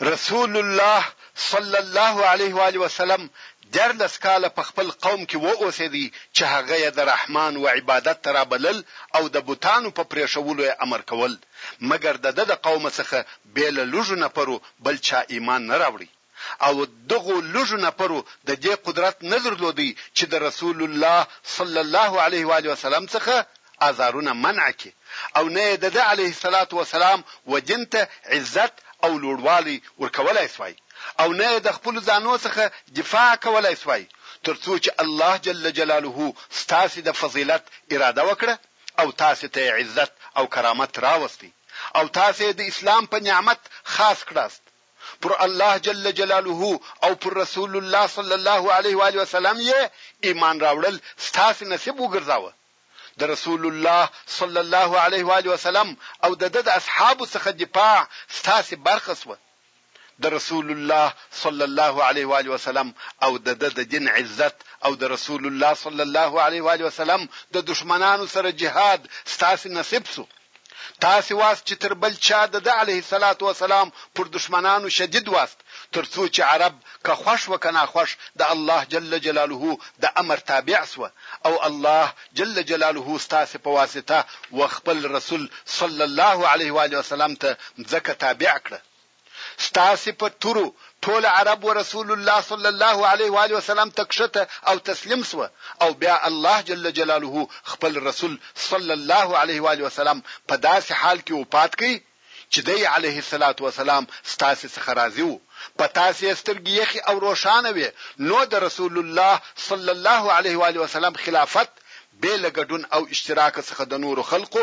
رسول الله صلی الله علیه و آله وسلم دیارلس کاله په خپل قوم کې و اوسېدی چې هغه یې د رحمان و عبادت ته رابلل او د بتانو په پرېښولو یې امر کول، مګر د ده د قومه څخه بې له لږو نفرو بل چا ایمان نه راوړی. او دغو لږو نفرو د دې قدرت نه درلود چې د رسول الله صلی الله علیه وآله وسلم څخه آزارونه منع کړي او نه یې دده علیه الصلوة والسلام و دین ته عزت او لوړوالی ورکولای شوای او نه یې د خپلو ځانو څخه دفاع کولای شوای تر څو چې الله جل جلاله ستاسې د فضیلت اراده وکړه او تاسې ته یې عزت او کرامت راوست او تاسې یې د اسلام په نعمت خاص کړاست. پر الله جل جلاله او پر رسول الله صلی الله علیه و آله وسلم یې ایمان راوړل ستاسو نصیب وګرځاوه د رسول الله صلی الله علیه و آله وسلم او د د اصحابو څخه دفاع ستاسو برخه سوه د رسول الله صلی الله علیه و آله وسلم او د د دین عزت او د رسول الله صلی الله علیه و آله وسلم د دشمنانو سره جهاد ستاسو نصیب سو تاسې واست چې تر بل چا د ده عليه الصلاة والسلام پر دښمنانو شديد واست، تر څو چې عرب که خوښ و که ناخوښ د الله جل جلاله د امر تابع شوه او الله جل جلاله ستاسې په واسطه و خپل رسول صلی الله عليه وآله وسلم ته مځکه تابع کړه. ستاسې په تورو ټول عرب و رسول الله صلی الله علیه و آله وسلم ته کښته او تسلیم شوه او بیا الله جل جلاله خپل رسول صلی الله علیه و آله وسلم په داسې حال کې اوفات کړ چې دی علیه الصلوة والسلام ستاسې څخه راضي و، په تاسې یې سترګې یخې او روښانه وې، نو د رسول الله صلی الله علیه و آله وسلم خلافت بې له ګډون او اشتراک څخه د نورو خلقو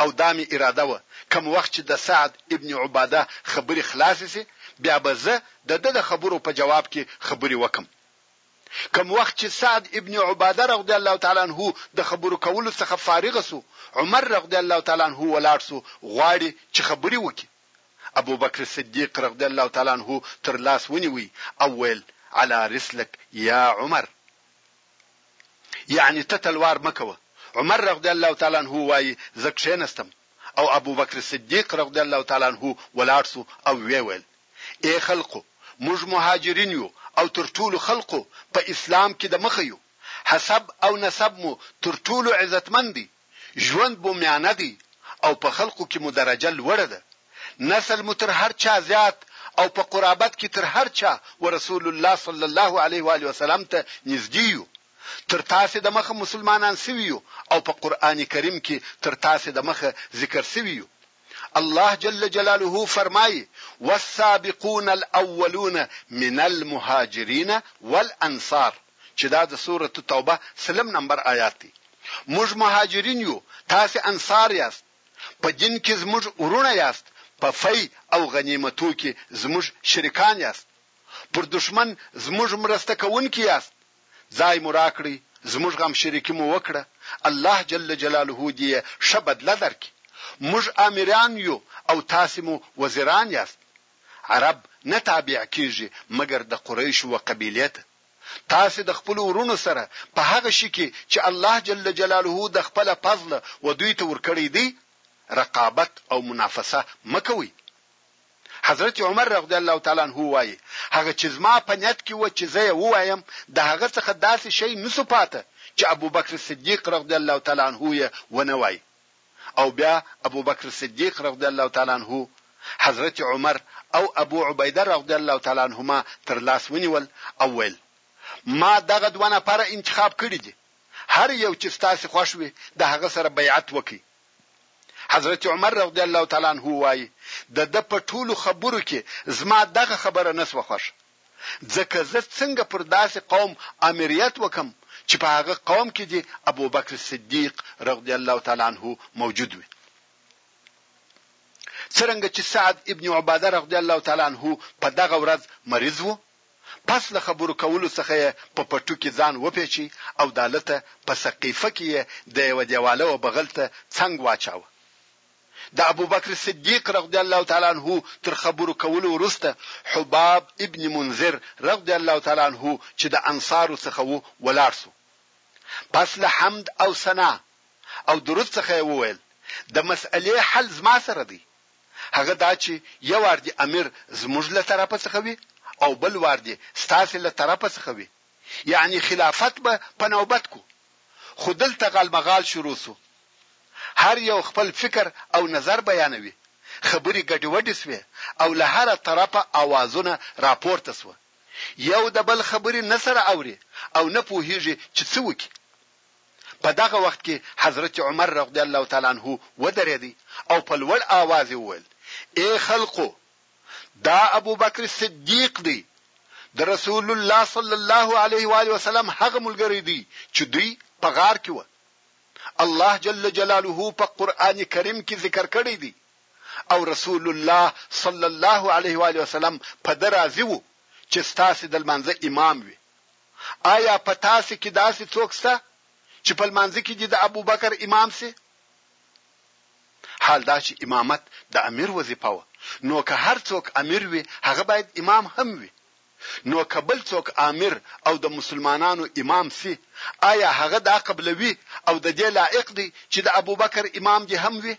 او دا مې اراده وه کوم وخت چې د سعد ابن عباده خبرې خلاصې شي بیا به زه د ده د خبرو په جواب کې خبرې وکړم. کوم وخت چې سعد ابن عباده رضی الله تعالی عنه د خبرو کولو څخه فارغ شو، عمر رضی الله تعالی عنه ولاړ شو غواړي چې خبرې وکړي، ابوبکر صدیق رضی الله تعالی عنه تر لاس ونیوی او ویل، علی رسلک یا عمر! یعنی ته تلوار مه کوه. عمر رضی الله تعالی عنه وایی، زه کښینستم او ابوبکر صدیق رضی الله تعالی عنه ولاړ شو او ویې ویل، ای خلقو! موږ مهاجرین یو او تر ټولو خلقو په اسلام کی د مخه یو. حسب او نسب مو تر ټولو عزتمن دی. ژوند مو میانه دی او په خلقو کې مو درجه لوړه ده، نسل مو تر هر چا زیات او په قرابت کې تر هر چا ورسول الله صلی الله علیه وآله وسلم ته نږدې یو، تر تاسې د مخه مسلمانان شوي یو او په قرآن کریم کې تر تاسې د مخه ذکر شوي یو، الله جل جلاله فرمايي، والسابقون الاولون من المهاجرين والانصار، چې دا د سورة التوبه سلم نمبر آيات دی. موږ مهاجرين يو، تاسې انصار ياست. په دين کې زموږ وروڼه ياست، په فی او غنيمتو کې زموږ شريکان ياست، پر دښمن زموږ مرسته کوونکي ياست. ځای مو راکړئ زموږ غم شریکي مو وکړه الله جل جلاله دي یې ښه بدله درکړي موږ آمران یو او تاسي مو وزیران یاست عرب نه تابع کیږي مګر د قریشو و قبیلې ته تاسي د خپلو وروڼو سره په هغه شي کي چي الله جل جلاله د خپله فضله و دوی ته ورکړی دی رقابت او منافسه مه کوئ حضرت عمر رضی الله تعالی عنه وايي، هغه چې زما په نیت کې و چې زه یې ووایم، د هغه څخه داسې شی نه شو پاته چې ابوبکر صدیق رضی الله تعالی عنه یې ونه وایي. او بیا ابوبکر صدیق رضی الله تعالی عنه حضرت عمر او ابو عبیده رضی الله تعالی عنهما تر لاس ونیول او ویل، ما دغه دوه نفره انتخاب کړي دي، هر یو چې ستاسې خوښ وي د هغه سره بیعت وکړئ. حضرت عمر رضی الله تعالی عنه وايي، د ده په ټولو خبرو کې زما دغه خبره نه شوه خوښه، ځکه زه څنګه پر داسې قوم آمریت وکړم چې په هغه قوم کې دې ابوبکر صدیق رضی الله تعالی عنه موجود وي. څرنګه چې سعد ابن عباده رضی الله تعالی عنه په دغه ورځ مریض و، پس له خبرو کولو څخه یې په پټو کې ځان وپېچی او دالته په سقیفه کې یې د یوه دېواله و بغل ته څنګ واچاوه. د ابوبکر صدیق رغضی الله تعالی عنه تر خبرو کولو وروسته حباب ابن منذر رغضی الله تعالی عنه چې د انصارو څخه وو ولاړ شو. پس له حمد او ثنا او درود څخه یې وویل، د مسئلې حل زما سره دی. هغه دا چې یو وار دې امیر زموږ له طرفه څخه وي او بل وار دې ستاسې له طرفه څخه وي، یعنې خلافت به په نوبت کو، خو دلته غالمغال شروع شو، هر یو خپل فکر او نظر بیانوي، خبرې ګډې وډې شوې او له هره طرفه آوازونه راپورته شوه، یو د بل خبرې نه سره اوري او نه پوهیږي چې څه وکړي، په دغه وخت کې حضرت عمر رضی الله تعالی عنه ودرېد او په لوړ آواز یې وویل، اې خلقو! دا ابوبکر صدیق دی، د رسول الله صلی الله علیه و آله وسلم هغه ملګری دی چې دوی په غار کې وه. الله جل جلاله په قرآن کریم کې ذکر کړی دی او رسول الله صلی الله علیه و آله وسلم په ده راضي و چې ستاسې د لمانځه امام وي. آیا په تاسې کې داسې څوک شته چې په لمانځه کې دې د ابوبکر امام شي؟ حال دا چې امامت د امیر وظیفه وه، نو که هر څوک امیر وي، هغه باید امام هم وي. نو که بل څوک آمر او د مسلمانانو امام شي، آیا هغه دا قبلوي او د دې لایق دی چې د ابوبکر امام دې هم وي؟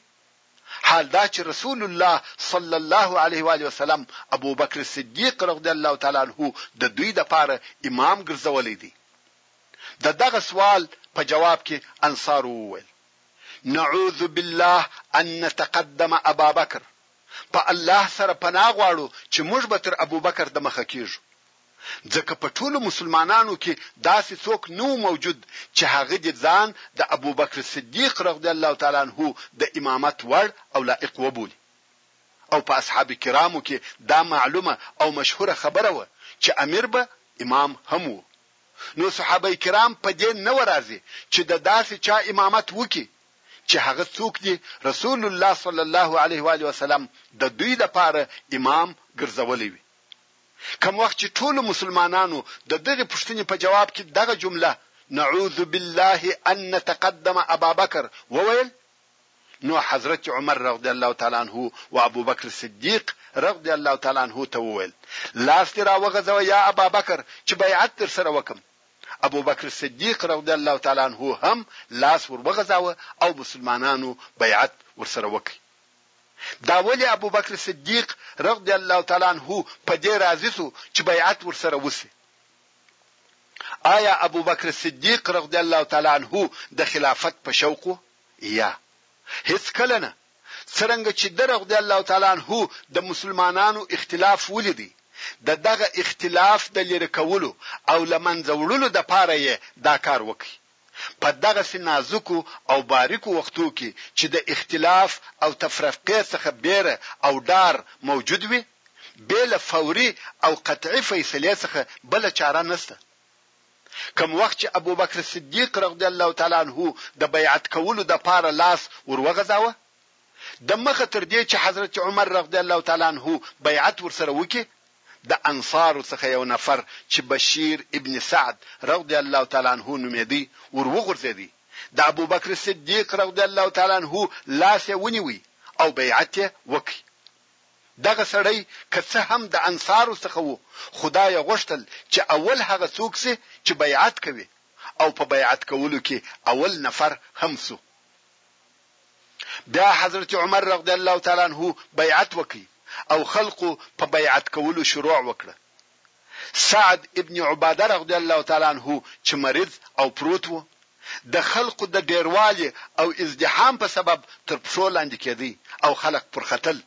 حال دا چې رسول الله صلی الله علیه وآله وسلم ابوبکر صدیق رضی الله تعالی عنه د دوی لپاره امام ګرځولی دی. د دغه سوال په جواب کې انصارو وویل، نعوذ بالله ان نتقدم ابابکر، په الله سره پناه غواړو چې موږ به تر ابوبکر دمخه کېږو. ځکه په ټولو مسلمانانو کي داسي څوک نه وو موجود چي هغه دي ځان د ابوبکر صدیق رضی الله تعالی عنه د امامت وړ او لایق وبولي او په اصحاب کرامو کي دا معلومه او مشهوره خبره وه چي امیر به امام هم وو نو صحابه کرام په دې نه وه راضي چي د داسي چا امامت وکړي چي هغه څوک دي رسول الله صلی الله علیه وآله وسلم د دوی لپاره امام ګرځولی وي. کوم وخت چې ټولو مسلمانانو د دغې پوښتنې په جواب کې دغه جمله، نعوذ بالله ان نتقدم ابابکر، وویل، نو حضرت عمر رضی الله تعالی عنه و ابوبکر صدیق رضی الله تعالی عنه ته وویل، لاس دې راوغځوه یا ابابکر چې بیعت درسره وکړم. ابوبکر صدیق رضی الله تعالی عنه هم لاس وروغځاوه او مسلمانانو بیعت ورسره وکړ. دا ولې ابوبکر صدیق رضی الله تعالی عنه په دې راضي شو چې بیعت ورسره وشي؟ آیا ابوبکر صدیق رضی الله تعالی عنه د خلافت په شوق و؟ یا هیڅکله نه څرنګه چې د رضی الله تعالی عنه د مسلمانانو اختلاف ولیدي د دغه اختلاف د لری کولو او لمنځه وړلو د پاره یې دا کار وکړي په دغسې نازکو او باریکو وختو کې چې د اختلاف او تفرفقې څخه بیره او ډار موجود وي، بې له فوري او قطعي فیصلې څخه بله چاره نشته. کوم وخت چې ابوبکر صدیق رضی الله تعالی عنه د بیعت کولو دپاره لاس وروغځاوه، دمخه تر دې چې حضرت عمر رضی الله تعالی عنه بیعت ورسره وکړي، د انصارو څخه یو نفر چې بشیر ابن سعد رضی الله تعالی عنه نومېدی ور وغورځېدی، د ابوبکر صدیق رضی الله تعالی عنه لاس یې ونیوی او بیعت یې وکړ. دغه سړی که څه هم د انصارو څخه و، خو دا یې غوښتل چې اول هغه څوک شي چې بیعت کوي او په بیعت کولو کې اول نفر هم شو. بیا حضرت عمر رضی الله تعالی عنه بیعت وکړ او خلقو په بیعت کولو شروع وکړه. سعد ابن عباده رضی الله تعالی عنه چې مریض او پروت و، د خلقو د ډیروالي او ازدحام په سبب تر پښو لاندې کیدی او خلق پر ختل،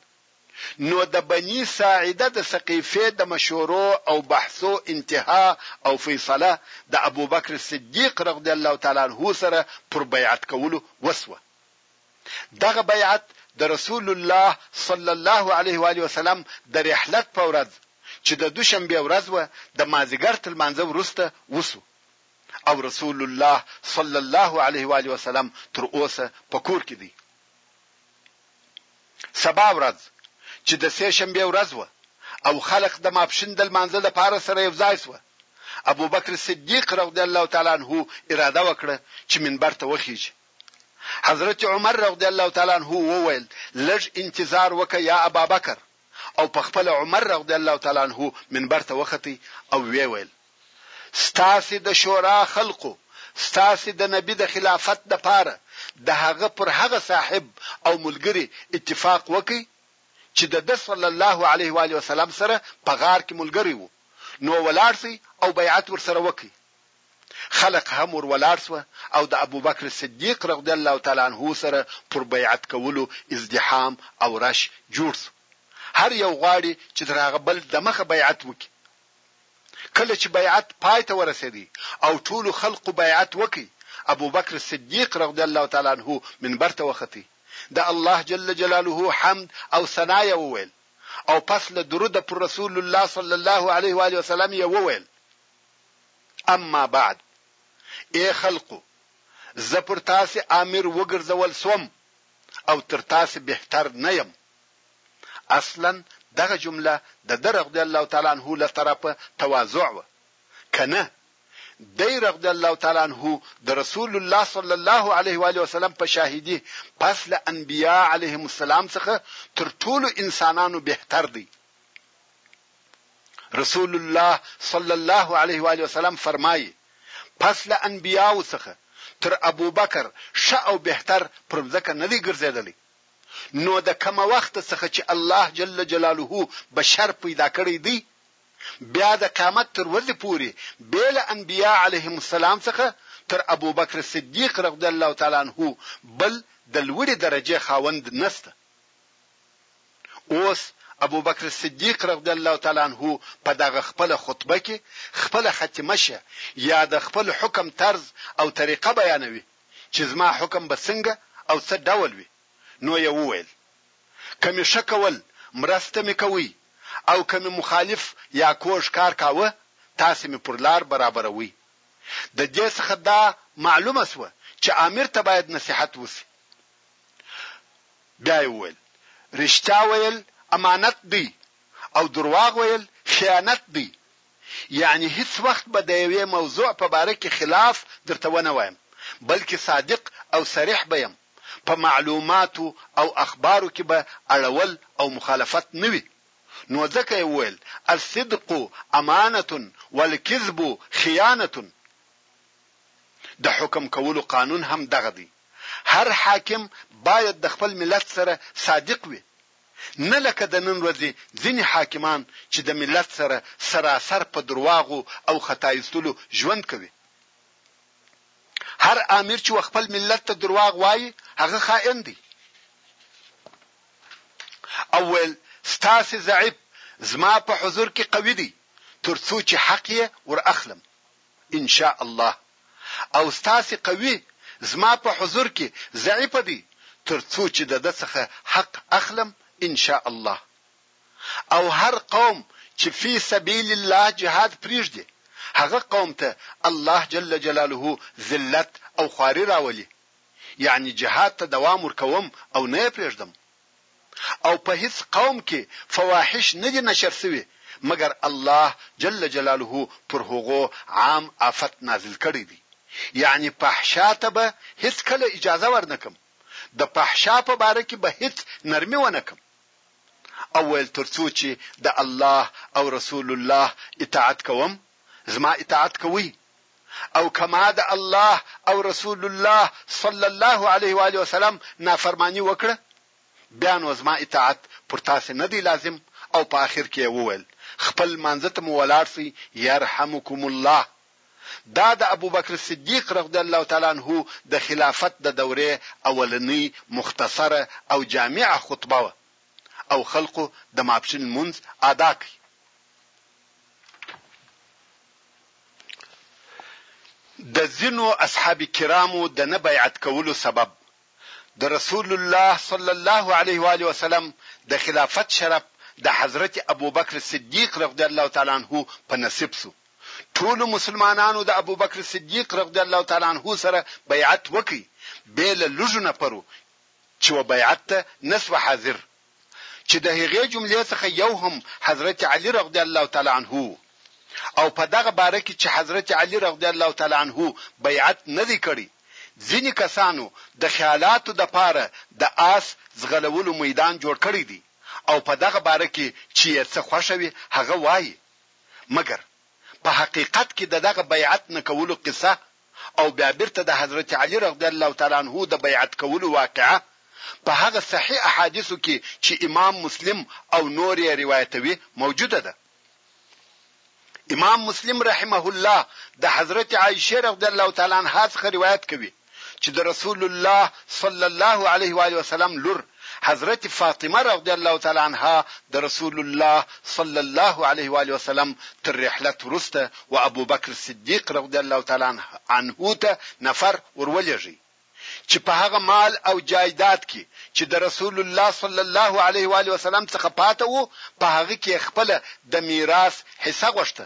نو د بني ساعده د سقيفې د مشورو او بحثو انتها او فيصله د ابوبکر صديق رضي الله تعالی عنه سره پر بيعت کولو وسوه. دغه بيعت د رسول الله صلی الله عليه و آله وسلم د رحلت په ورځ چې د دوشنبې ورځ وه د مازيګر تر لمانځه وروسته وسو او رسول الله صلی الله عليه و آله وسلم تر اوسه په کور کې دی. سبا ورځ چې د سې شنبې ورځ وه او خلق د ماپښین د لمانځه لپاره سره یو ځای شوه، ابوبکر صدیق رضی الله تعالی عنه اراده وکړه چې منبر ته وخیژي. حضرت عمر رضی الله تعالی عنه وویل، لږ انتظار وکړه یا ابابکر! او په خپله عمر رضی الله تعالی عنه منبر ته وختي او وې ویل، ستاسې د شورا خلقو ستاسې د نبي د خلافت د پاره د هغه پر هغه صاحب او ملګري اتفاق وکړي چې د ده صلی الله علیه وآله وسلم سره په غار کې ملګری وو نو ولاړ شئ او بیعت ورسره وکړئ. خلق هم ور ولاړ سوه او د ابوبکر صدیق رضی الله تعالی عنه سره پر بیعت کولو ازدحام او رش جوړ سو. هر یو غواړي چي تر هغه بل دمخه بیعت وکړي. کله چي بیعت پای ته ورسېدی او ټولو خلقو بیعت وکړ، ابوبکر صدیق رضی الله تعالی عنه منبر ته وختي، د الله جل جلاله حمد او ثنا یې وویل او پس له درود پر رسول الله صلی الله علیه وآله وسلم یې وویل، اما بعد، ای خلقو! زه پر تاسې آمر وګرځول شوم او تر تاسې بهتر نه یم. اصلا دغه جمله د ده رضی الله تعالی عنه له طرفه تواضع وه، که نه دی رضی الله تعالی عنه د رسول الله صلی الله علیه و آله وسلم په شاهدي پس له انبیاء علیهم السلام څخه تر ټولو انسانانو بهتر دی. رسول الله صلی الله علیه و آله وسلم فرمایي پس له انبیاو څخه تر ابوبکر ښه او بهتر پر مځکه نه دی ګرځېدلی نو د کومه وخته څخه چې الله جل جلاله بشر پیدا کړی دی بیا د قیامت تر ورځې پورې بې له انبیا علیهم السلام څخه تر ابوبکر صدیق رضی الله تعالی عنه بل د لوړې درجې خاوند نسته اوس ابوبکر صدیق رضی الله تعالی عنه په دغه خپله خطبه کې خپله ختمه شه یا د خپل حکم طرز او طریقه بیانوي چې زما حکم به څنګه او څه ډول وي نو یې وویل که مې ښه کول مرسته مې کوئ او که مې مخالف یا کوږ کار کاوه تاسې مې پر لار برابروئ د دې څخه دا معلومه شوه چې امیر ته باید نصیحت وشي بیا یې وویل، رښتیا ویل امانت دی او درواغ ویل خیانت دی، یعنې هیڅ وخت به د یوې موضوع په باره کې خلاف درته ونه وایم، بلکې صادق او صریح به یم، په معلوماتو او اخبارو کې به اړول او مخالفت نه وي، نو ځکه یې وویل، الصدق امانة والکذب خیانة. د حکم کولو قانون هم دغه دی. هر حاکم باید د خپل ملت سره صادق وي، نه لکه د نن ورځې ځینې حاکمان چې د ملت سره سراسر په درواغو او خطا ایستلو ژوند کوي. هر آمر چې وخپل ملت ته درواغ وايي، هغه خائن دی. او ویل، ستاسې ضعیف زما په حضور کې قوي دی، ترڅو چې حق یې ور اخلم. ان شاء الله او ستاسې قوي زما په حضور کې ضعیفه دی تر څو چې دده څخه حق اخلم ان شاء الله او هر قوم چې فی سبیل الله جهاد پریږدي هغه قوم ته الله جل جلاله ذلت او خواري راولي یعنی جهاد ته دوام ورکوم او نه یې پریږدم او په هیڅ قوم کې فواحش نه دي نشر شوي مګر الله جل جلاله پر هغو عام آفت نازل کړی دی یعنی فحشا ته به هیڅ کله اجازه ورنه کړم د فحشا په باره کې به هیڅ نرمي ونه کړم او ویل تر څو چې د الله او رسول الله اطاعت کوم زما اطاعت کوئ او که ما د الله او رسول الله صلی الله علیه و آله وسلم نافرماني وکړه بیا نو زما اطاعت پر تاسې نه دی لازم او په اخر کې یې وویل، خپل لمانځه ته مو ولاړ شئ یرحمکم الله. دا د ابوبکر صدیق رضی الله تعالی عنه د خلافت د دورې اولنۍ مختصره او جامعه خطبه وه او خلقو د ماپښین لمونځ آدا کړ. د ځینو اصحاب کرامو د نه بیعت کولو سبب د رسول الله صلی الله علیه و آله وسلم د خلافت شرف د حضرت ابوبکر صدیق رضی الله تعالی عنه په نصیب سو ټولو مسلمانانو د ابوبکر صدیق رضی الله تعالی عنه سره بیعت وکړي بې له لږو نفرو چې و بیعت ته نسو حاضر چې د هغې جملې څخه یو هم حضرت علی رضی الله تعالی عنه او په دغه باره کې چې حضرت علی رضی الله تعالی عنه بیعت نه دی کړی ځینې کسانو د خیالاتو د پاره د آس ځغلولو میدان جوړ کړی دی او په دغه باره کې چې یې څه خوښه وي هغه وایي مګر په حقیقت کې د دغه بیعت نه کولو قصه او بیا بیرته د حضرت علی رضی الله تعالی عنه د بیعت کولو واقعه په هغه صحیح احادیثو کې چې امام مسلم او نور یې روایتوي موجوده ده. امام مسلم رحمه الله د حضرت عائشه رضی الله تعالی عنها څخه روایت کوي چې د رسول الله صلی الله علیه و آله وسلم لور حضرت فاطمه رضی الله تعالی عنها د رسول الله صلی الله علیه و آله وسلم تر رحلت وروسته و ابوبکر صدیق رضی الله تعالی عنه ته نفر ورولېږی چې په هغه مال او جایداد کې چې د رسول الله صلی الله علیه و آله وسلم څخه پاته وو په هغه کې خپل د میراث حصه غوښته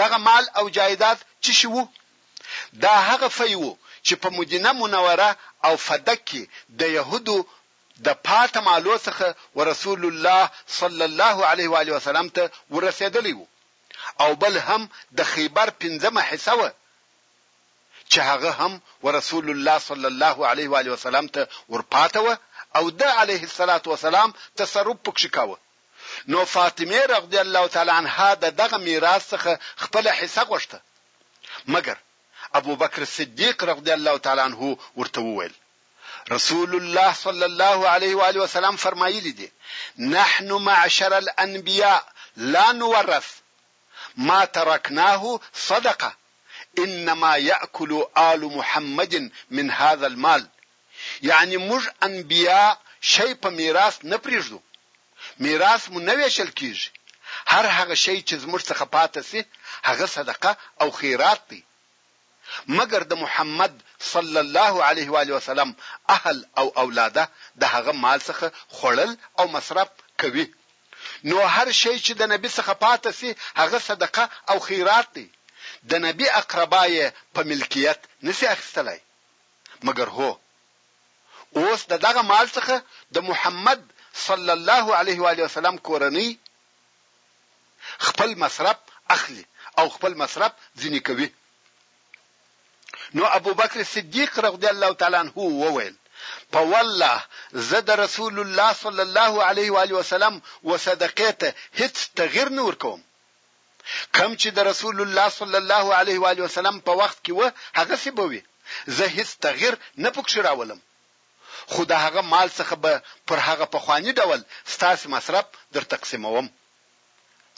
دغه مال او جایداد څه شي وو؟ دا هغه فی وو چې په مدینه منوره او فدک کې د یهودو د پاته مالو څخه ورسول الله صلی الله علیه و آله وسلم ته ورسېدلی وو او بل هم د خیبر پنځمه حصه وه چې هغه هم ورسول الله صلی الله علیه و آله وسلم ته ورپاته وه او ده علیه الصلاة والسلام تصرف پکښې کاوه. نو فاطمې رضی الله تعالی عنها د دغه میراث څخه خپله حصه غوښته، مګر ابوبکر صدیق رضی الله تعالی عنه ورته وویل، رسول الله صلی الله علیه وآله وسلم فرمایلي دي، نحن معشر الانبیاء لا نورث ما ترکناه صدقه انما یأکل آل محمد من هذا المال، یعنی موږ انبیا شی په میراث نه پریږدو، میراث مو نه ویشل کیږي، هر هغه شی چی زموږ څخه پاته شي هغه صدقه او خیرات دی، مګر د محمد صلی الله علیه وآله وسلم اهل او اولاده د هغه مال څخه خوړل او مصرف کوي، نو هر شی چی د نبی څخه پاته شي هغه صدقه او خیرات دی، د نبی اقربا یې په ملکیت نشي اخیستلای. مګر هو! اوس د دغه مال څخه د محمد صلی الله علیه و آله وسلم کورنۍ خپل مصرف اخلي او خپل مصرف ځینې کوي. نو ابوبکر صدیق رضی الله تعالی عنه وویل، په والله زه د رسول الله صلی الله علیه و آله وسلم و صدقې ته هیڅ تغیر نه ورکوم، کوم چې د رسول الله صلی الله علیه و آله وسلم په وخت کې و هغسې به وي زه هیڅ تغیر نه پکښې راولم خو د هغه مال څخه به پر هغه پخواني ډول ستاسې مصرف در تقسیموم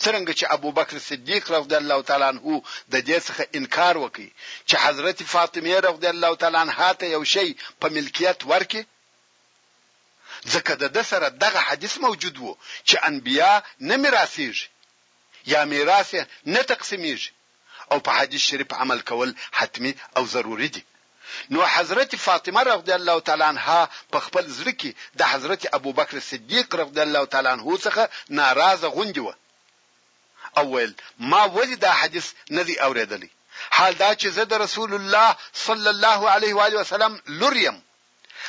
څرنګه چې ابوبکر صدیق رضی الله تعالی عنه د دې څخه انکار وکړي چې حضرت فاطمه رضی الله تعالی عنها ته یو شی په ملکیت ورکړي ځکه د ده سره دغه حدیث موجود وو چې انبیا نه میراثیږي یا میراث یې نه تقسیمیږي او په حدیث شریف عمل کول حتمي او ضروري دي نو حضرت فاطمه رضی الله تعالی عنها په خپل زړه کې د حضرت ابوبکر صدیق رضی الله تعالی عنه څخه ناراضه غوندې وه او ویل ما ولې دا حدیث نه دی اوریدلی حال دا چې زه د رسول الله صلی الله علیه و علیه وسلم لور یم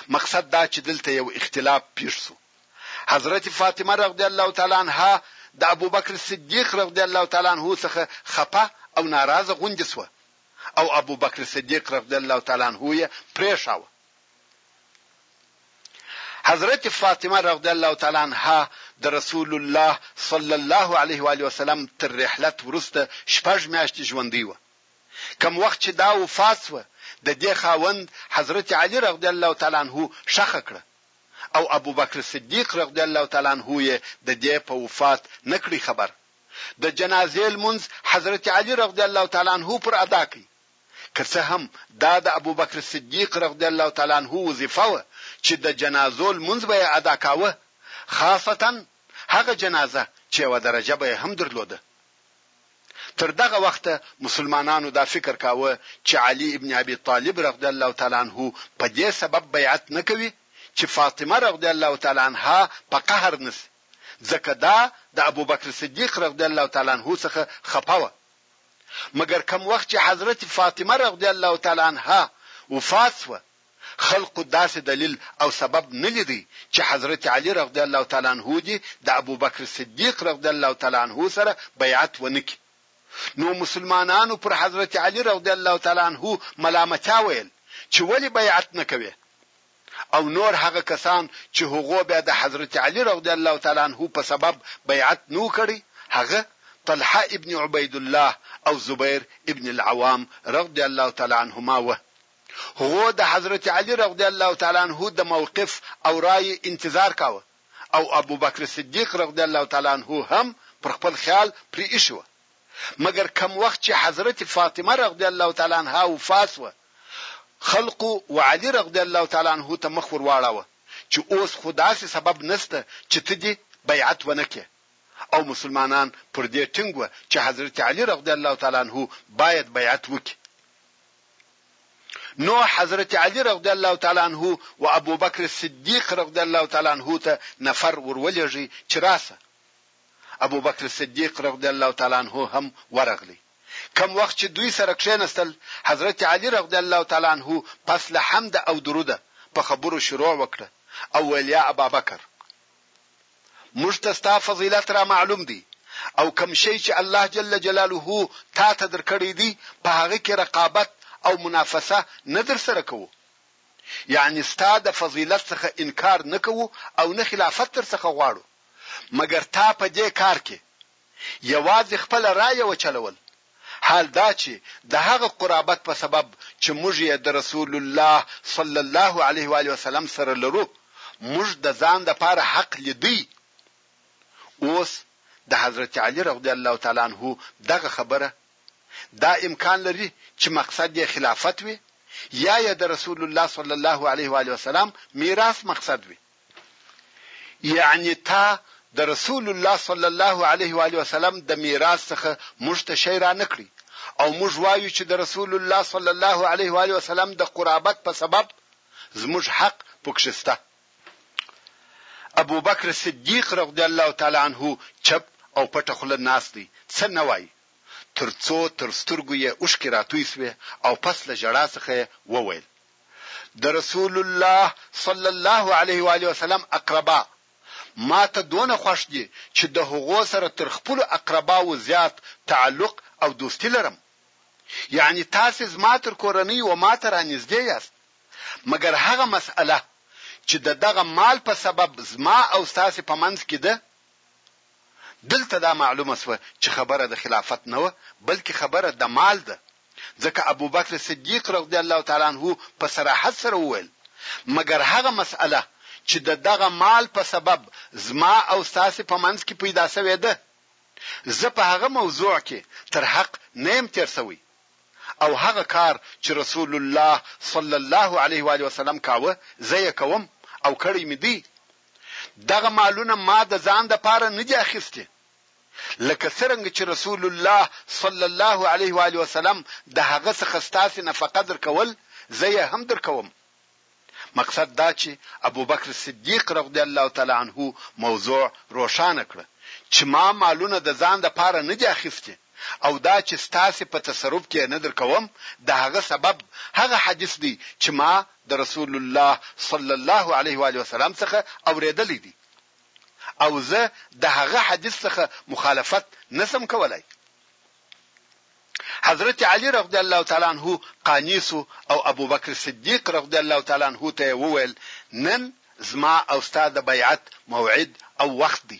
مقصد دا چې دلته یو اختلاف پیښ شو حضرت فاطمه رضی الله تعالی عنها د ابوبکر صدیق رضی الله تعالی عنه څخه خپه او ناراضه غوندې شوه او ابوبکر صدیق رضی الله تعالی عنه یې پرېښاوه حضرت فاطمه رضی الله تعالی عنها د رسول الله صلی الله علیه و علیه وسلم تر رحلت ورسته شپږ میاشتې ژوندۍ و کوم وخت چې دا وفات شوه د دې خاوند حضرت علي رضي الله تعالی عنه ښخه کړه او ابوبکر صدیق رضي الله تعالی عنه یې د دې په وفات نه کړی خبر. د جنازې لمونځ حضرت علي رضي الله تعالی عنه پر ادا کړ. که څه هم دا د ابوبکر صدیق رضي الله تعالی عنه وظیفه وه چې د جنازو لمونځ به یې ادا کاوه خاصتا هغه جنازه چې یوه درجه به یې هم درلوده. تر دغه وخته مسلمانانو دا فکر کاوه چې علي ابن ابي طالب رضي الله تعالی عنه په دې سبب بيعت نه کوي چې فاطمه رضي الله تعالی عنها په قهر نه شي، ځکه دا د ابوبکر صديق رضي الله تعالی عنه څخه خپه وه. مګر کوم وخت چې حضرت فاطمه رضي الله تعالی عنها وفات شوه، خلقو داسې دليل او سبب نه ليدی چې حضرت علی رضی الله تعالی عنه دې د ابوبکر صديق رضی الله تعالی عنه سره بيعت ونه کړي نو مسلمانانو پر حضرت علی رضی الله تعالی عنه ملامتيا ويل چې ولې بيعت نه کوې او نور هغه کسان چې هغو بیا د حضرت علی رضی الله تعالی عنه په سبب بيعت نو کړی هغه طلحه ابن عبيد الله او زبير ابن العوام رضی الله تعالی عنهما و هغو د حضرت علی رضی الله تعالی عنه د موقف او رای انتظار کاوه او ابوبکر صدیق رضی الله تعالی عنه هم پر خپل خیال پرې ایښي وه مګر کوم وخت چې حضرت فاطمه رضی الله تعالی عنها وفات شوه خلقو و علی رضی الله تعالی عنه ته مخ ور واړاوه چې اوس خو داسې سبب نشته چې ته دې بیعت ونه کړې او مسلمانان پر دې ټینګ وه چې حضرت علی رضی الله تعالی عنه باید بیعت وکړي نو حضرت علی رضی الله تعالی عنه و ابوبکر صدیق رضی الله تعالی عنه ته نفر ورولېږي چې راسه ابوبکر صدیق رضی الله تعالی عنه هم ورغلی کم وخت چې دوی سره کښینستل حضرت علی رضی الله تعالی عنه پس له حمد او درود په خبرو شروع وکړه او ویل یا ابابکر موږ ته ستا فضیلت را معلوم دی او کوم شی چې الله جل جلاله تا ته درکړی دی په هغه کې رقابت او منافسه نه درسره کوو یعنی ستا د فضیلت څخه انکار نه کوو او نه خلافت درڅخه غواړو مګر تا په دې کار کې یوازې خپله رایه وچلول حال دا چې د هغه قرابت په سبب چې موږ یې د رسول الله صلی الله علیه وآله وسلم سره لرو موږ د ځان لپاره حق لیدی. اوس د حضرت علی رضی الله تعالی عنه دغه خبره دا امکان لري چې مقصد یې خلافت وي یا یې د رسول الله صلی الله علیه وآله وسلم میراث مقصد وي. يعنې تا د رسول الله صلی الله علیه وآله وسلم د ميراث څخه موږ ته شی را نه کړی او موږ وايو چې د رسول الله صلی الله علیه وآله وسلم د قرابت په سبب زموږ حق پکښې شته. ابوبکر صديق رضی الله تعالی عنه چپ او پټه خوله ناست دی څه نه وايي تر څو تر سترګو يې اوښکې راتوی شوې او پس له ژړا څخه يې وويل، د رسول الله صلی الله علیه و آله وسلم اقرباء ماته دونه خوښ دي چې د هغو سره تر خپلو اقرباوو زیات تعلق او دوستي لرم یعنی تاسې زما تر کورنۍ و ماته رانږدې یاست مګر هغه مسئله چې د دغه مال په سبب زما او ستاسې په منځ کې ده دلته دا معلومه شوه چې خبره د خلافت نه وه بلکې خبره دمال ده ځکه ابوبکر صدیق رضی الله تعالی عنه په صراحت سره وویل مګر هغه مسئله چې ددغه مال په سبب زما او ستاسې په منځ کې پیدا شوې ده زه په هغه موضوع کې تر حق نه یم تیر شوی او هغه کار چې رسول الله صلی الله علیه و وسلم کاوه زه یې کوم او کړی مې دی دغه مالونه ما د ځان د پاره نه دي اخیستي لکه څرنګه چې رسول الله صلی الله علیه و علیه وسلم د هغه څخه ستاسو نفقه درکول زه یې هم درکوم مقصد دا چې ابوبکر صدیق رضی الله تعالی عنه موضوع روښانه کړه چې ما مالونه د ځان د پاره نه دي اخیستي او دا چې ستاسو په تصرف کې نه درکوم د هغه سبب هغه حدیث دی چې ما د رسول الله صلی الله علیه و آله وسلم څخه اوریدلی دی او زه د هغه حدیث څخه مخالفت نسم کولای حضرت علی رضی الله تعالی عنہ قانع سو او ابوبکر صدیق رضی الله تعالی عنہ ته وویل نن زما او ستا د بیعت موعد او وخت دی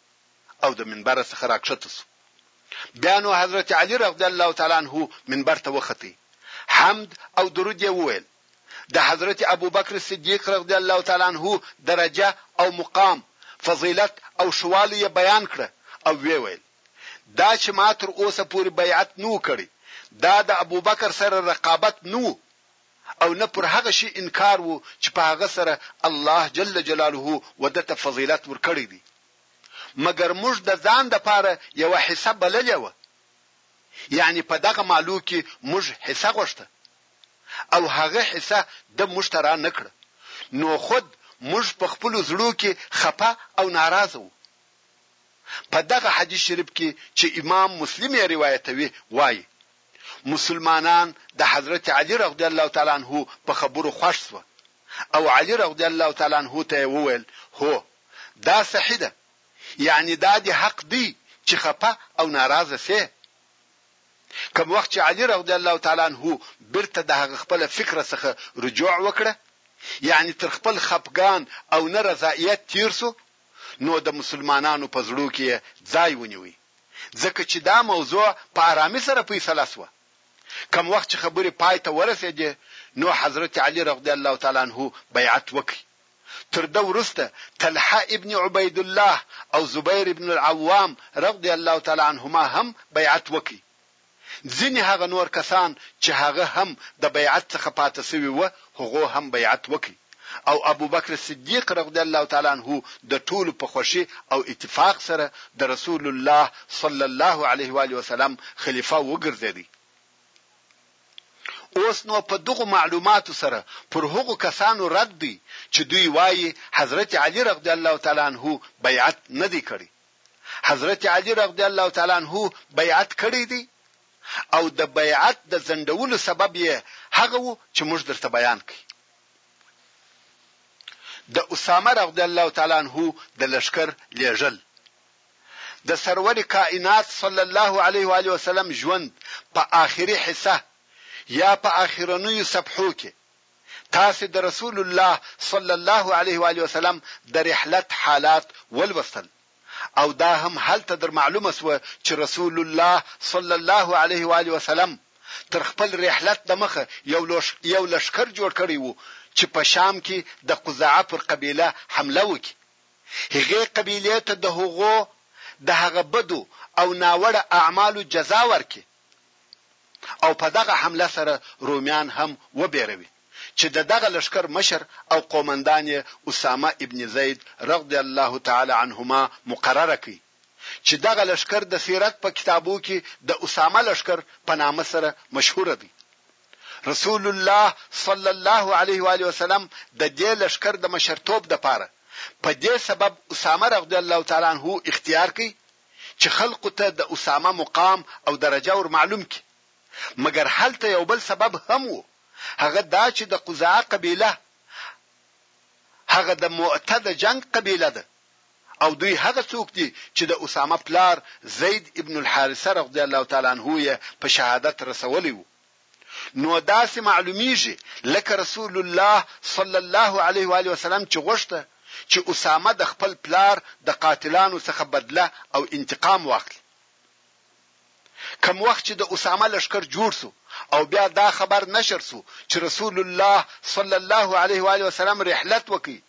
او د منبره څخه راکښته شو بیا نو حضرت علی رضی الله تعالی عنه منبر ته وختی حمد او درود یې وویل د حضرت ابوبکر صدیق رضی الله تعالی عنه درجه او مقام فضیلت او ښوالی یې بیان کړه او ویې ویل دا چې ما تر اوسه پورې بیعت نه و کړی دا د ابوبکر سره رقابت نه و او نه پر هغه شي انکار وو چې په هغه سره الله جل جلاله و ده ته فضیلت ورکړی دی مګر موږ د ځان دپاره یوه حصه بللې وه یعني په دغه مالو کې موږ حصه غوښته او هغه حصه ده موږ ته را نکړه نو خود موږ په خپلو زړو کې خپه او ناراضه وو په دغه حدیث شریف کې چې امام مسلم یې روایتوي وایي مسلمانان د حضرت علی رضی الله تعالی عنه په خبرو خوښ شوه او علی رضی الله تعالی عنه ته یې وویل، هو، دا صحیح ده، یعنې دا دې حق دی چې خپه او ناراضه شې. کوم وخت چې علی رضی الله تعالی عنه بیرته د هغه خپله فکره څخه رجوع وکړه، یعنې تر خپل خپګان او نه رضایت تیر شو، نو د مسلمانانو په زړو کې یې ځای ونیوی. ځکه چې دا موضوع په ارامي سره فیصله شوه. کوم وخت چې خبرې پای ته ورسېدې نو حضرت علي رضي الله تعالی عنه بیعت وکړ. تر ده وروسته طلحه ابن عبیدالله او زبیر ابن العوام رضي الله تعالی عنهما هم بیعت وکړ. ځینې هغه نور کسان چې هغه هم د بیعت څخه پاته شوي وه هغو هم بیعت وکړ او ابوبکر صدیق رضی الله تعالی عنه د ټولو په خوښي او اتفاق سره د رسول الله صلی الله علیه وآله وسلم خلیفه وګرځیدی. اوس نو په دغو معلوماتو سره پر هغو کسانو رد دی چې دوی وایي حضرت علی رضی الله تعالی عنه بیعت نه دی کړی. حضرت علي رضي الله تعالی عنه بيعت کړی دی او د بيعت د ځنډولو سبب يې هغه و چې موږ درته بيان کړ. د اسامه رضي الله تعالی عنه د لشکر لېږل د سرور کائنات صلی الله علیه و علیه وسلم ژوند په آخري حصه یا په آخرنیو صفحو کې تاسې د رسول الله صلی الله علیه و آله وسلم د رحلت حالات ولوستل او دا هم هلته در معلومه شوه چې رسول الله صلی الله علیه و آله وسلم تر خپل رحلت د مخه یو لوش یو لشکر جوړ کړی وو چې په شام کې د قزعه پر قبیله حمله وکړي هغې قبیلې ته د هغو د هغه بدو او ناوړه اعمالو جزا ورکړي او په دغه حمله سره رومیان هم وبېروي چې د دغه لښکر مشر او قومندان یې اسامه ابن زید رضی الله تعالی عنهما مقرره کړي چې دغه لښکر د سیرت په کتابو کې د اسامه لښکر په نامه سره مشهور دی. رسول الله صلی الله علیه وآله وسلم د دې لښکر د مشرتوب دپاره په دې سبب اسامه رضی الله تعالی عنه اختیار کړ چې خلقو ته د اسامه مقام او درجه ور معلوم کړي، مګر هلته یو بل سبب هم وو، هغه دا چې د قضاعه قبیله هغه د مؤته د جنګ قبیله ده او دوی هغه څوک دي چې د اسامه پلار زید ابن الحارثه رضی الله تعالی عنه یې په شهادت رسولی وو، نو داسې معلوميږي لکه رسول الله صلی الله علیه و آله وسلم چې غوښته چې اسامه د خپل پلار د قاتلانو څخه بدله او انتقام واخلي. کوم وخت چې د اسامه لښکر جوړ شو او بیا دا خبر نشر شو چې رسول الله صلی الله علیه و آله وسلم رحلت وکړي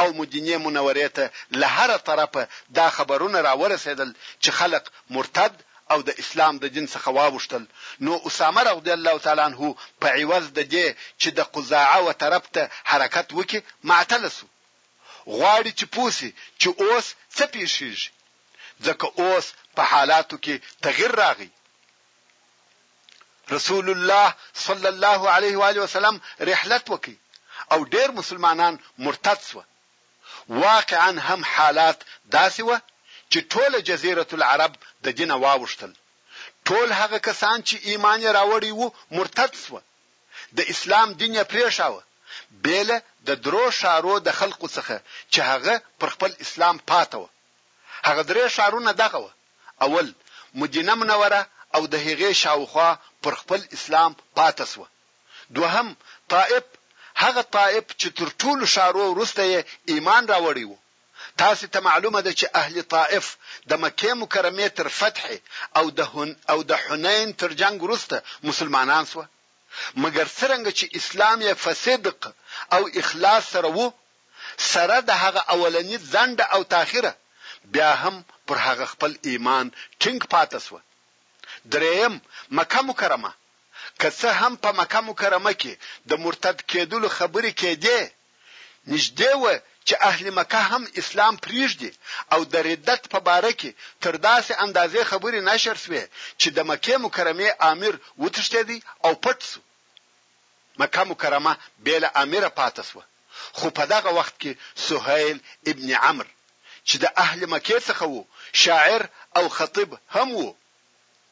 او مدینه منورې ته له هر طرفه دا خبرونه راورسېدل چې خلق مرتد او د اسلام د دین څخه واوښتل نو اسامه رضی الله تعالی عنه په عوض د دې چې د قضاعه و طرف ته حرکت وکړي معطل شو غواړي چې پوه شي چې اوس څه پیښیږي ځکه اوس په حالاتو کې تغیر راغی رسول الله صلی الله علیه و آله وسلم رحلت وکړي او ډیر مسلمانان مرتد شو واقعا هم حالات داسې وه چې ټوله جزیرة العرب د دینه واوښتل، ټول هغه کسان چې ایمان یې راوړی وو مرتد شوه، د اسلام دین یې پرېښاوه، بېله د درو ښارو د خلقو څخه چې هغه پر خپل اسلام پاته وه، هغه درې ښارونه دغه وه، اول، مدینه منوره او د هغې شاوخوا پر خپل اسلام پاته شوه. دوهم، طائف، هغه طائف چې تر ټولو ښارو وروسته یې ایمان راوړی و، تاسې ته معلومه ده چې اهل طائف د مکې مکرمې تر فتحې او د او د حنین تر جنګ وروسته مسلمانان شوه، مګر څرنګه چې اسلام یې فه صدق او اخلاص سره وو، سره د هغه اولني ځنډ او تاخیره بیا هم پر هغه خپل ایمان ټینګ پاته شوه. درېیم، مکه مکرمه، که څه هم په مکه مکرمه کې د مرتد کېدلو خبرې کېدې، نږدې وه چې اهل مکه هم اسلام پرېږدي او د ردت په باره کې تر داسې اندازې خبرې نشر شوې چې د مکې مکرمې آمر وتښتېد او پټ شو. مکه مکرمه بې له آمره پاتې شوه، خو په دغه وخت کې سهیل ابن عمرو چې د اهل مکې څخه و، شاعر او خطیب هم و،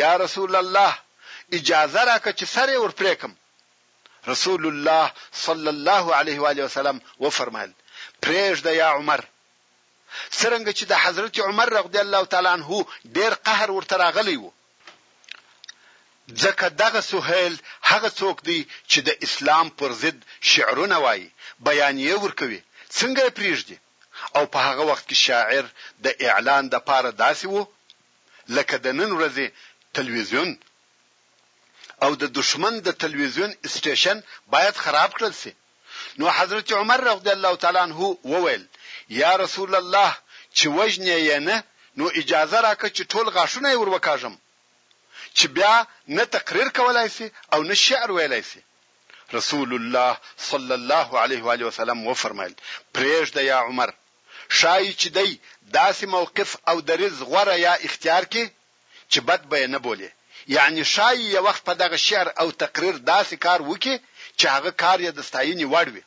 یا رسول الله اجازه راکه چې سر یې ورپرې کړم رسول الله صلی الله علیه و آله وسلم وفرمایل پرېږده یا عمر څرنګه چې د حضرت عمر رضی الله تعالی عنہ ډیر قهر ورته راغلی وو ځکه دغه سهیل هغه څوک دی چې د اسلام پر ضد شعرونه وایي بیانیه ورکوي څنګه پریږدي او په هغه وخت کې شاعر د اعلان د پاره داسې وو لکه د نن ورځې تلویزیون او د دښمن د تلویزیون اسټیشن باید خراب کړل شي نو حضرت عمر رضی الله تعالی عنه وویل یا رسول الله چې وژنې یې نه نو اجازه راکه چې ټول غاښونه یې وروکاږم چې بیا نه تقریر کولای شي او نه شعر ویلای شي رسول الله صلی الله علیه و علیه وسلم وفرمایل پرېږده یا عمر ښايي چې دی داسې موقف او دريځ غوره يا اختيار کړي چې بد به يې نه بولې، يعني ښايي يو وخت په دغه شعر او تقرير داسې کار وکړي چې هغه کار يې د ستاينې وړ وي.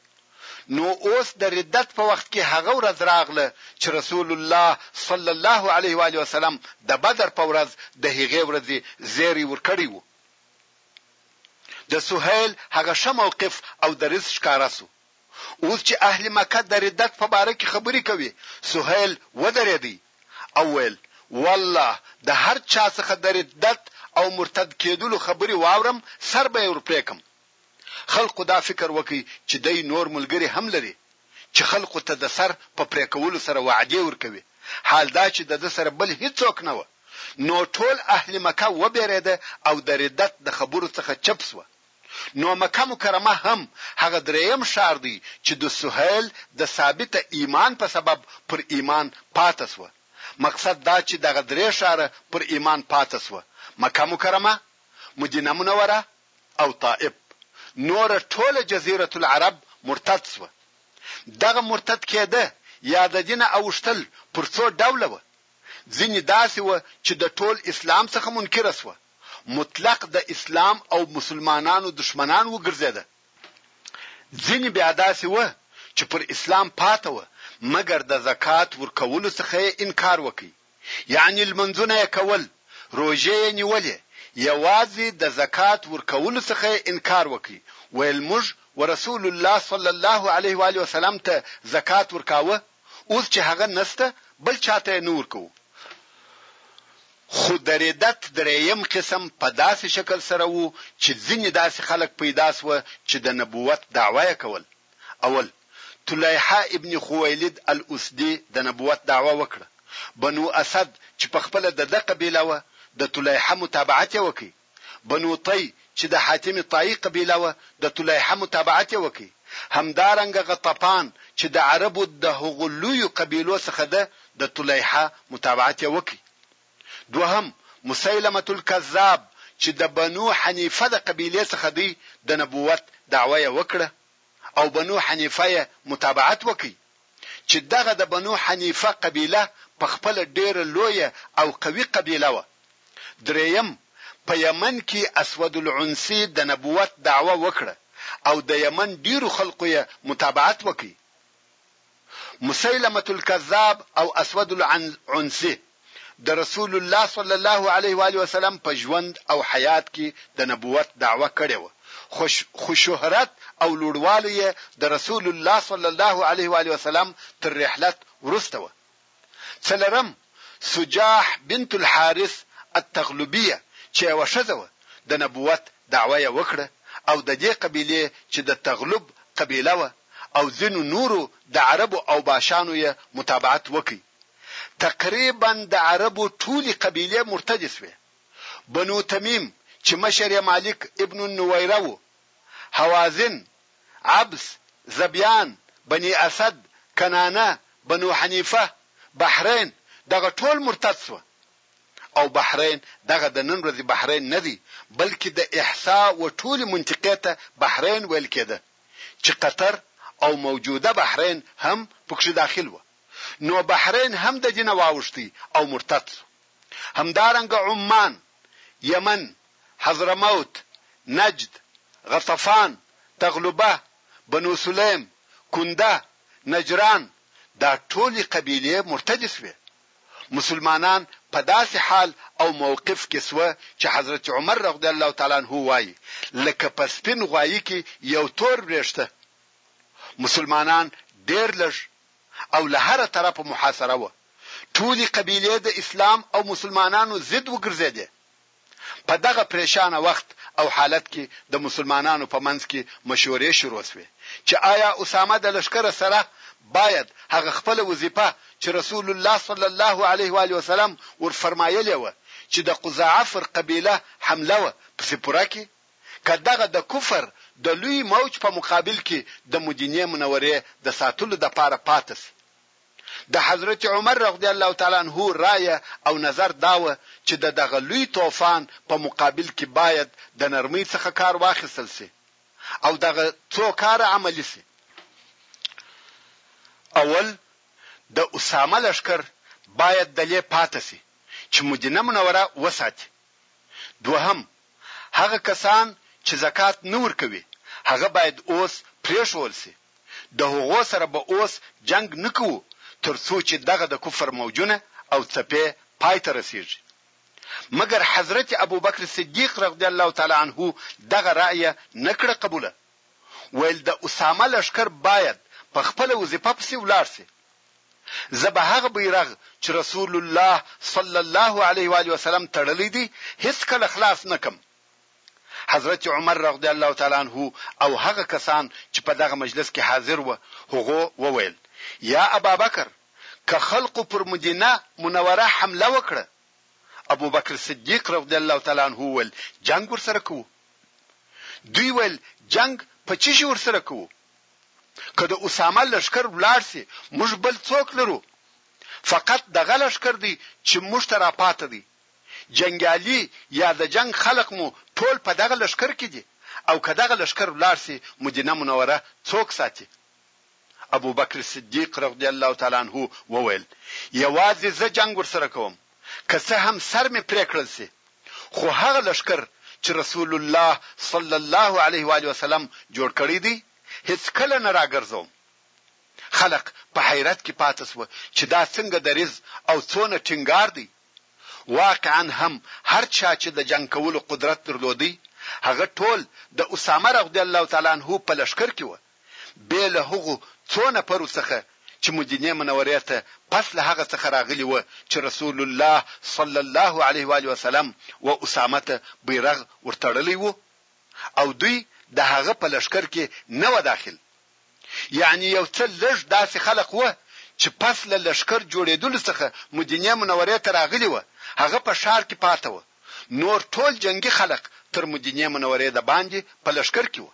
نو اوس د ردت په وخت کې هغه ورځ راغله چې رسول الله صلی الله عليه و آله وسلم د بدر په ورځ د هغې ورځې زيری ورکړی وو. د سهيل هغه ښه موقف او دريځ ښکاره شو. اوس چې اهل مکه د ردت په باره کې خبرې کوي، سهيل ودرېدی او ويل، والله د هر چا څخه د ردت او مرتد کېدلو خبرې واورم سر به يې ورپرې کړم. خلقو دا فکر وکړ چې دی نور ملګري هم لري چې خلقو ته د سر په پرې کولو سره وعدې ورکوي، حال دا چې د ده سره بل هيڅوک نه وه، نو ټول اهل مکه وبېرېده او د ردت د خبرو څخه چپ شوه. نو مکه مکرمه هم هغه درېیم ښار دی چې د سهیل د ثابت ایمان په سبب پر ایمان پاته شوه، مقصد دا چې دغه درې ښاره پر ایمان پاته شوه، مکه مکرمه، مدینه منوره او طائف، نوره ټوله جزیرة العرب مرتد شوه. دغه مرتد کېده یا د دینه اوښتل پر څو ډوله وه، ځینې داسې وه چې د ټول اسلام څخه منکره شوه، مطلق د اسلام او مسلمانانو دښمنان وګرځېده، ځینې بیا داسې وه چې پر اسلام پاته وه مګر د زکات ورکولو څخه یې انکار وکړ، یعنې لمونځونه یې کول، روژې یې نیولې، یوازې د زکات ورکولو څخه یې انکار وکړ، ویل موږ ورسول الله صلی الله علیه وآله وسلم ته زکات ورکاوه، اوس چې هغه نسته بل چاته یې نه ورکوو خو د ردت درېیم قسم په داسې شکل سره وو چې ځینې داسې خلک پیدا سوه چې د نبوت دعوه یې کول اول طلیحه ابن خویلد الاسدي د نبوت دعوه وکړه بنو اسد چې پخپله د ده قبیله وه د طلیحه متابعت یې وکړ بنو طي چې د حاتم طائي قبيله وه د طليحه متابعت يې وکړ، همدارنګه غطفان چې د عربو د هغو لويو قبيلو څخه ده د طليحه متابعت يې وکړ. دوهم، مسيلمة الکذاب چې د بنو حنيفه د قبيلې څخه دی د نبوت دعوه يې وکړه او بنو حنيفه يې متابعت وکړ. چې دغه د بنو حنیفه قبیله په خپله ډېره لویه او قوي قبیله وه، درېیم، په یمن کې اسود العنسي د نبوت دعوه وکړه او د یمن ډېرو خلقو یې متابعت وکړ، مسیلمة الکذاب او اسود العنسي. د رسول الله صلی الله علیه و آله وسلم په ژوند او حیات کې د نبوت دعوه کړې وه، خو خو شهرت او لوړوالی یې د رسول الله صلی الله علیه و آله وسلم تر رحلت وروسته وه. څلورم، سجاح بنت الحارث التغلبیه چې یوه ښځه وه، د نبوت دعوه یې وکړه او د دې قبیلې چې د تغلب قبیله وه او ځینو نورو د عربو اوباشانو یې متابعت وکړ. تقریباً د عربو ټولې قبیلې مرتدې شوې. بنو تمیم چې مشر یې مالک ابن النویرة و، هوازن، عبس، ذبیان، بني اسد، کنانه، بنو حنیفه، بحرین دغه ټول مرتد شوه. او بحرین دغه د نن ورځې بحرین نه دی بلکې د احساء و ټولې منطقې ته بحرین ویل کېده چې قطر او موجوده بحرین هم پکښې داخل وه. نو بحرین هم د دینه واوښتی او مرتد شو. همدارنګه عمان، یمن، حضرموت، نجد، غطفان، تغلبه، بنو سلیم، کنده، نجران دا ټولې قبیلې مرتدې شوې. مسلمانان په داسې حال او موقف کې شوه چې حضرت عمر رضی الله تعالی عنه وایي، لکه په سپین غوایی کې یو تور وریښته. مسلمانان ډیر لږ او له هره طرفه محاصره وه، ټولې قبیلې د اسلام او مسلمانانو ضد وګرځېدې. په دغه پرېشانه وخت او حالت کې د مسلمانانو په منځ کې مشورې شروع شوې چې آیا اسامه د لښکره سره باید هغه خپله وظیفه چې رسول الله صلی الله علیه و آله وسلم ور فرمایلې وه چې د قضاعه پر قبیله حمله وه پسې پوره کړي؟ که دغه د کفر د لوی موج په مقابل کي د مدينې منورې د ساتلو د پاره پاته سي. د حضرت عمر رضي الله تعالی عنه رايه او نظر دا وه چي د دغه لوی طوفان په مقابل کي بايد د نرمۍ څخه کار واخيستل سي او دغه څو کاره عملي سي. اول، د اسامه لښکر بايد دلې پاته سي چي مدينه منوره وساتي. دوهم، هغه کسان چې زکات نه ورکوي، هغه باید اوس پرېښوول شي، د هغو سره به اوس جنګ نه کوو تر څو چې دغه د کفر موجونه او څپې پای ته رسېږي. مګر حضرت ابوبکر صدیق رضی الله تعالی عنه دغه رأیه نه کړه قبوله، ویل د اسامه لښکر باید په خپله وظیفه پسې ولاړ شي زه به هغه بیرغ چې رسول الله صلی الله علیه و آله وسلم تړلی دی هیڅ کله خلاص نه کم حضرت عمر رضی الله تعالی عنه او هغه کسان چې په دغه مجلس کې حاضر و هغو وویل یا ابابکر که خلقو پر مدینه منوره حمله وکړه ابوبکر صدیق رضی الله تعالی عنه وویل جنګ ورسره کوو دوی ویل جنګ په چی شی ورسره کوو که د اسامه لښکر ولاړ شي موږ بل څوک لرو فقط دغه لښکر دی چی موږ ته را پاته دی جنګیالی یا د جنګ خلق مو ټول په دغه لښکر کی دی او که دغه لښکر ولاړ شي مدینه منوره څوک ساتي ابوبکر صدیق رضی الله تعالی عنه وویل، یوازې زه جنګ ورسره کوم، که څه هم سر مې پرې کړل شي، خو هغه لښکر چې رسول الله صلی الله علیه و آله وسلم جوړ کړی دی، هیڅکله نه راګرځوم. خلق په حیرت کې پاتې شوه چې دا څنګه دریځ او څونه ټینګار دی؟ واقعا هم هر چا چې د جنګ کولو قدرت درلودی، هغه ټول د اسامه رضی الله تعالی عنه په لښکر کې وه. بې له هغو څو نفرو څخه چې مدینې منورې ته پس له هغه څخه راغلي وه چې رسول الله صلی الله علیه و آله وسلم و اسامه ته بیرغ ورتړلی وو او دوی د هغه په لښکر کې نه وه داخل یعنی یو څه لږ داسې خلق وه چې پس له لښکر جوړېدلو څخه مدینې منورې ته راغلي وه هغه په ښار کې پاته وه نور ټول جنګي خلق تر مدینې منورې د باندې په لښکر کې وه.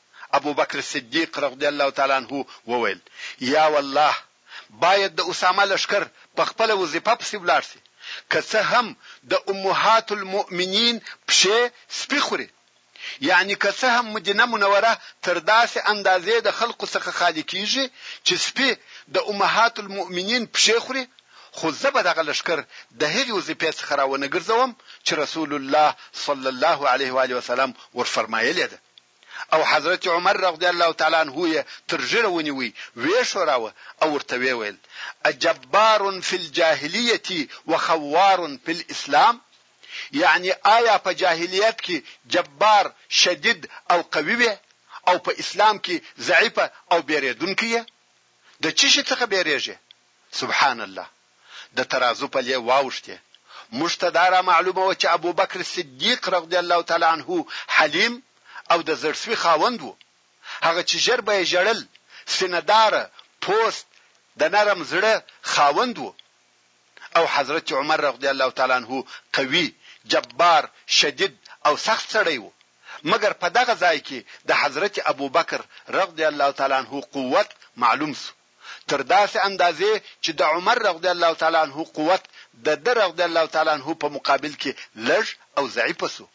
ابوبکر صدیق رضی الله تعالی عنه وویل، یا والله! باید د اسامه لښکر په خپله وظیفه پسې ولاړ شي، که څه هم د امهات المؤمنین پښې سپي خوري، یعنې که څه هم مدینه منوره تر داسې اندازې د خلقو څخه خالي کیږي چې سپي د امهات المؤمنین پښې خوري، خو زه به دغه لښکر د هغې وظیفې څخه راونه ګرځوم چې رسول الله صلی الله علیه وآله وسلم ورفرمایلې ده. او حضرت عمر رضی الله تعالی عنه یې تر ږیره ونیو، ویې ښوراوه او ورته ویې ویل، اجبار فی الجاهلیة و خوار فی الاسلام؟ یعنې آیا په جاهلیت کې جبار، شدید او قوي وې او په اسلام کې ضعیف او بېرېدونکی یې؟ د څه شي څخه بېرېږې؟ سبحان الله! د ترازو پلې واوښتې، موږ ته دا رامعلومه وه چې ابوبکر صدیق رضی الله تعالی عنه حلیم او د زړسوي خاوند و، هغه چې ژر به یې ژړل، سینه داره، پوست، د نرم زړه، خاوند و او حضرت عمر رضی الله تعالی عنه قوي، جبار، شدید او سخت سړی و، مګر په دغه ځای کې د حضرت ابوبکر رضی الله تعالی عنه قوت معلوم شو. تر داسې اندازې چې د عمر رضی الله تعالی عنه قوت د ده رضی الله تعالی عنه په مقابل کې لږ او ضعیف شو،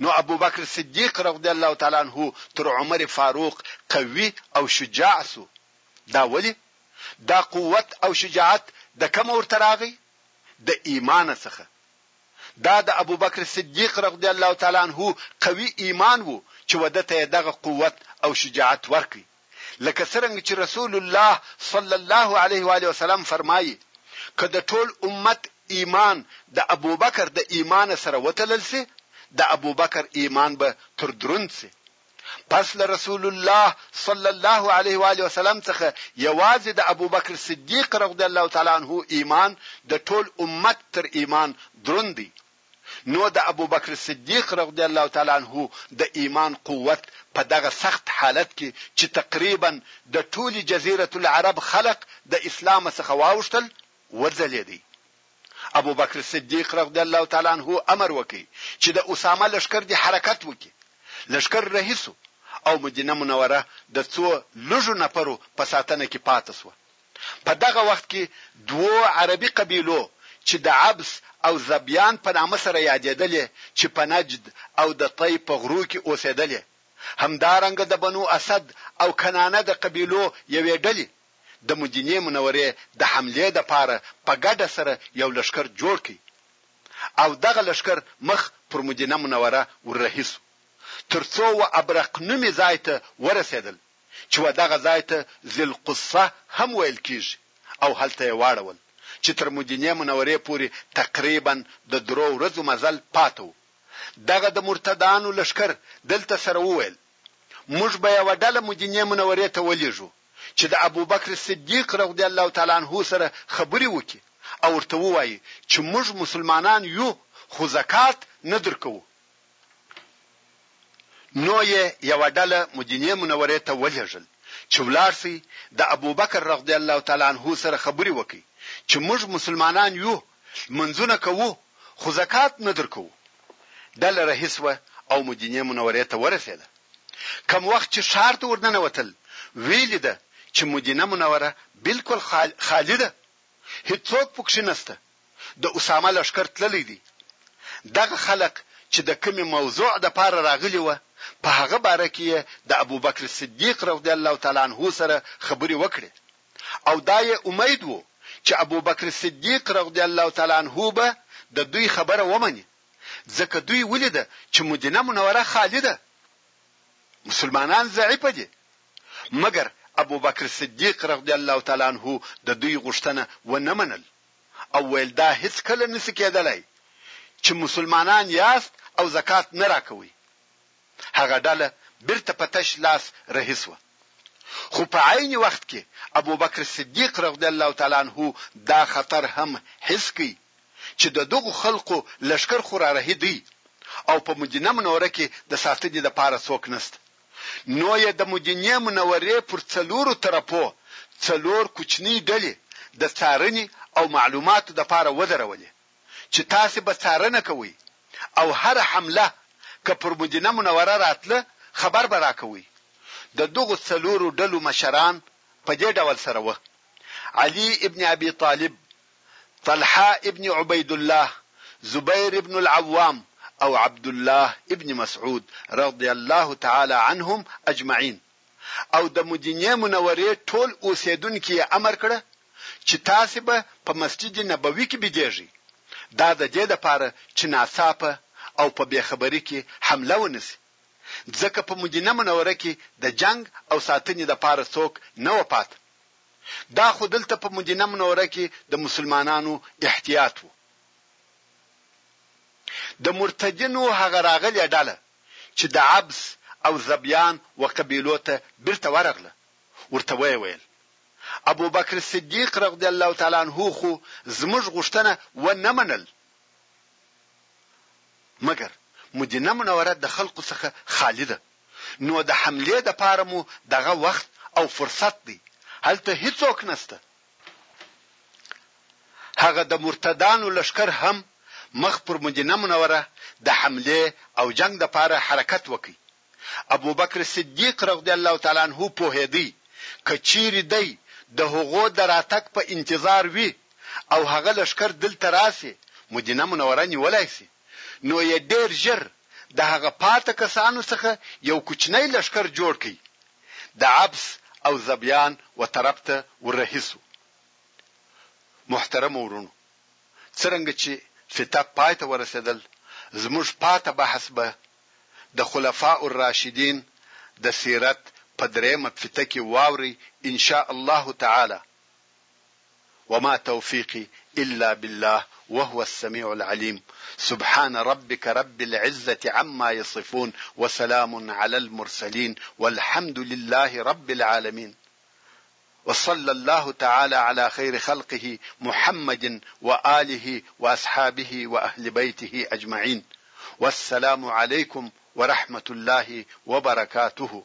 نو ابوبکر صدیق رضی الله تعالی عنه تر عمر فاروق قوي او شجاع شو، دا ولې؟ دا قوت او شجاعت د کومه ورته راغی؟ د ایمانه څخه. دا د ابوبکر صدیق رضی الله تعالی عنه قوي ایمان وو چې وده ته یې دغه قوت او شجاعت ورکړ. لکه څرنګه چې رسول الله صلی الله علیه و آله وسلم فرمایي، که د ټول امت ایمان د ابوبکر د ایمانه سره وتلل شي، د ابوبکر ایمان به تر دروند شي. پس له رسول الله صلی الله علیه و آله وسلم څخه یوازې د ابوبکر صدیق رضی الله تعالی عنه ایمان د ټول امت تر ایمان دروند دی. نو د ابوبکر صدیق رضی الله تعالی عنه د ایمان قوت په دغه سخت حالت کې چې تقریبا د ټولې جزیرة العرب خلق د اسلامه څخه واوښتل وځلیدی. ابوبکر صدیق رضی الله تعالی عنه امر وکړ چې د اسامه لښکر دې حرکت وکړي. لښکر رهي شو او مدینه منوره د څو لږو نفرو په ساتنه کې پاتې شوه. په دغه وخت کې دوو عربي قبیلو چې د عبس او ذبیان په نامه سره یادېدلې چې په نجد او د طیب په غرو کې اوسېدلې همدارنګه د بنو اسد او کنانه د قبیلو یوې ډلې د مدینې منورې د حملې لپاره په ګډه سره یو لښکر جوړ کړ او دغه لښکر مخ پر مدینه منوره وررهي شو تر څو و ابرق نومې ځای ته ورسېدل. چې و دغه ځای ته ذی القصه هم ویل کیږي او هلته یې واړول چې تر مدینې منورې پورې تقریبا د درو ورځو مزل پاته و دغه د مرتدانو لښکر دلته سره وویل موږ به یوه ډله مدینې منورې ته ولیږو چې د ابوبکر صدیق رضی الله تعالی عنه سره خبرې وکړي او ورته ووایي چې موږ مسلمانان یو خو زکات نه درکوو نو یې یوه ډله مدینې منورې ته ولېږل چې ولاړ شئ د ابوبکر رضی الله تعالی عنه سره خبرې وکړئ چې موږ مسلمانان یو، لمونځونه کوو، خو زکات نه درکوو. ډله رهي شوه او مدینې منورې ته ورسېده. کوم وخت چې ښار ته ورننوتل، ویې لیده چې مدینه منوره بالکل خالي ده، هېڅوک پکښې نشته. د اسامه لښکر تللی دی دغه خلق چی د کومی موضوع د پاره راغلی وه په هغه باره کی یی د ابوبکر صدیق رضی الله تعالی عنه سره خبری وکړی او دا یی امید وو چی ابوبکر صدیق رضی الله تعالی عنه به د دوی خبره ومنی ځکه دوی ولیده چی مدینه منوره خالی ده مسلمانان ضعیف دی مګر ابوبکر صدیق رضی الله تعالی عنه د دوی غوښتنه ونه منل. او ویل دا هیڅ کله نشي کیدلای چې مسلمانان یاست او زکات نه راکوئ. هغه ډله بیرته په تش لاس رهي شوه. خو په عین وخت کې ابوبکر صدیق رضی الله تعالی عنه دا خطر هم حس کړ چې د دغو خلقو لښکر خو رارهي دی او په مدینه منوره کې د ساتنې لپاره څوک نشته. نو یې د مدینې منورې پر څلورو طرفو څلور کوچنۍ ډلې د څارنې او معلوماتو لپاره ودرولې چې تاسې به څارنه کوئ او هره حمله که پر مدینه منوره راتله خبر به راکوئ. د دغو څلورو ډلو مشران په دې ډول سره وه، علي ابن ابي طالب، طلحه ابن عبیدالله، زبیر ابن العوام او عبدالله ابن مسعود رضی الله تعالی عنهم اجمعین او د مدینې منورې ټول اوسېدونکي یې امر کړه چې تاسې به په مسجد نبوي کې بیدېږئ دا د دې لپاره چې ناڅاپه او په بې خبري کې حمله ونه شي ځکه په مدینه منوره کې د جنګ او ساتنې لپاره څوک نه وه پاته. دا خو دلته په مدینه منوره کې د مسلمانانو احتیاط وو. د مرتدینو هغه راغلې ډله چې د عبس او ذبیان و قبیلو ته بیرته ورغله ورته ویې ویل، ابوبکر صدیق رغدی الله تعالی عنه خو زموږ غوښتنه و نه منل مګر مدینه منوره د خلقو څخه خالي ده. نو د حملې دپاره مو دغه وخت او فرصت دی هلته هیڅوک نشته هغه د مرتدانو لښکر هم مخ پر مدینه منوره د حملې او جنګ دپاره حرکت وکړ ابوبکر صدیق رضی الله تعالی عنه پوهیدی که چیری دی د هغو د راتګ په انتظار وی او هغه لښکر دلته راشی مدینه منوره نیولای شی. نو یې ډېر ژر د هغه پاته کسانو څخه یو کوچنی لښکر جوړ کړ، د عبس او ذبیان و طرف ته وررهي شو. محترمو وروڼو! څرنګه چې فتق پای ته ورسېدل، زموږ پاته بحث به د خلفاء الراشدین د سیرت په درېیمه فته کې واورئ ان شاء الله تعالی. وما توفيقي الا بالله وهو السميع العليم سبحان ربك رب العزه عما يصفون وسلام على المرسلين والحمد لله رب العالمين وصلى الله تعالى على خير خلقه محمد وآله وأصحابه وأهل بيته أجمعين والسلام عليكم ورحمة الله وبركاته